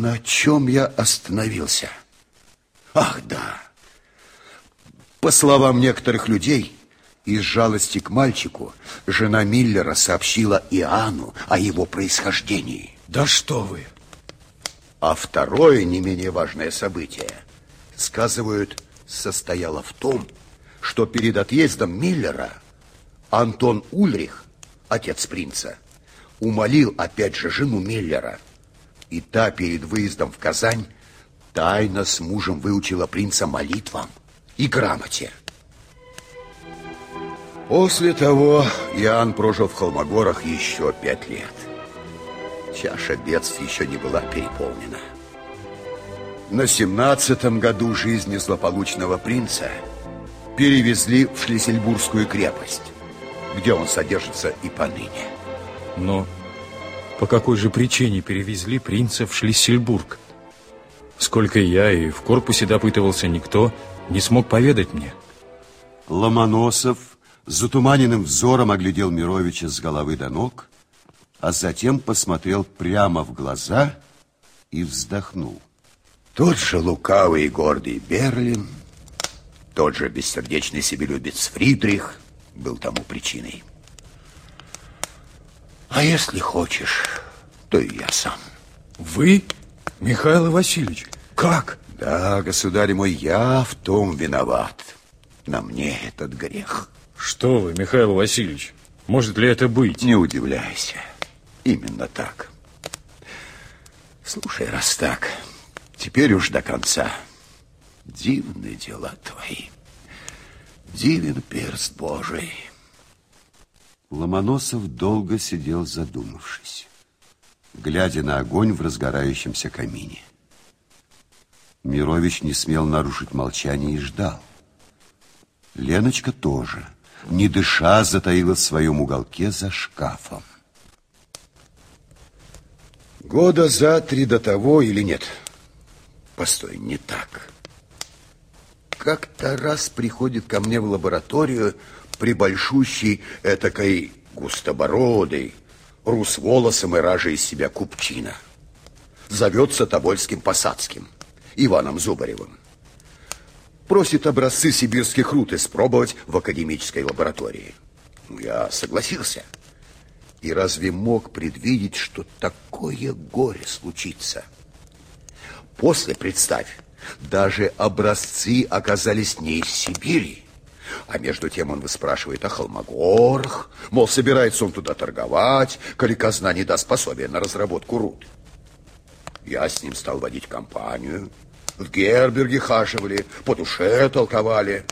На чем я остановился? Ах, да. По словам некоторых людей, из жалости к мальчику, жена Миллера сообщила Иоанну о его происхождении. Да что вы! А второе, не менее важное событие, сказывают, состояло в том, что перед отъездом Миллера Антон Ульрих, отец принца, умолил опять же жену Миллера. И та перед выездом в Казань тайно с мужем выучила принца молитвам и грамоте. После того Иоанн прожил в Холмогорах еще пять лет. Чаша бедств еще не была переполнена. На семнадцатом году жизни злополучного принца перевезли в Шлиссельбургскую крепость, где он содержится и поныне. Но по какой же причине перевезли принца в Шлиссельбург? Сколько я и в корпусе допытывался, никто не смог поведать мне. Ломоносов с затуманенным взором оглядел Мировича с головы до ног, а затем посмотрел прямо в глаза и вздохнул. Тот же лукавый и гордый Берлин, тот же бессердечный себелюбец Фридрих был тому причиной. А если хочешь, то и я сам. Вы, Михаил Васильевич, как? Да, государь мой, я в том виноват. На мне этот грех. Что вы, Михаил Васильевич, может ли это быть? Не удивляйся. Именно так. Слушай, раз так, теперь уж до конца. Дивные дела твои. Дивен перст Божий. Ломоносов долго сидел задумавшись, глядя на огонь в разгорающемся камине. Мирович не смел нарушить молчание и ждал. Леночка тоже, не дыша, затаила в своем уголке за шкафом. Года за три до того или нет? Постой, не так. Как-то раз приходит ко мне в лабораторию прибольшущий этакой густобородый, рус волосом и ража из себя купчина. Зовется Тобольским Посадским, Иваном Зубаревым. Просит образцы сибирских руд испробовать в академической лаборатории. Ну, я согласился. И разве мог предвидеть, что такое горе случится? После, представь, даже образцы оказались не из Сибири, а между тем он выспрашивает о Холмогорах, мол, собирается он туда торговать, коли казна не даст пособия на разработку руд. Я с ним стал водить компанию. В Герберге хаживали, по душе толковали.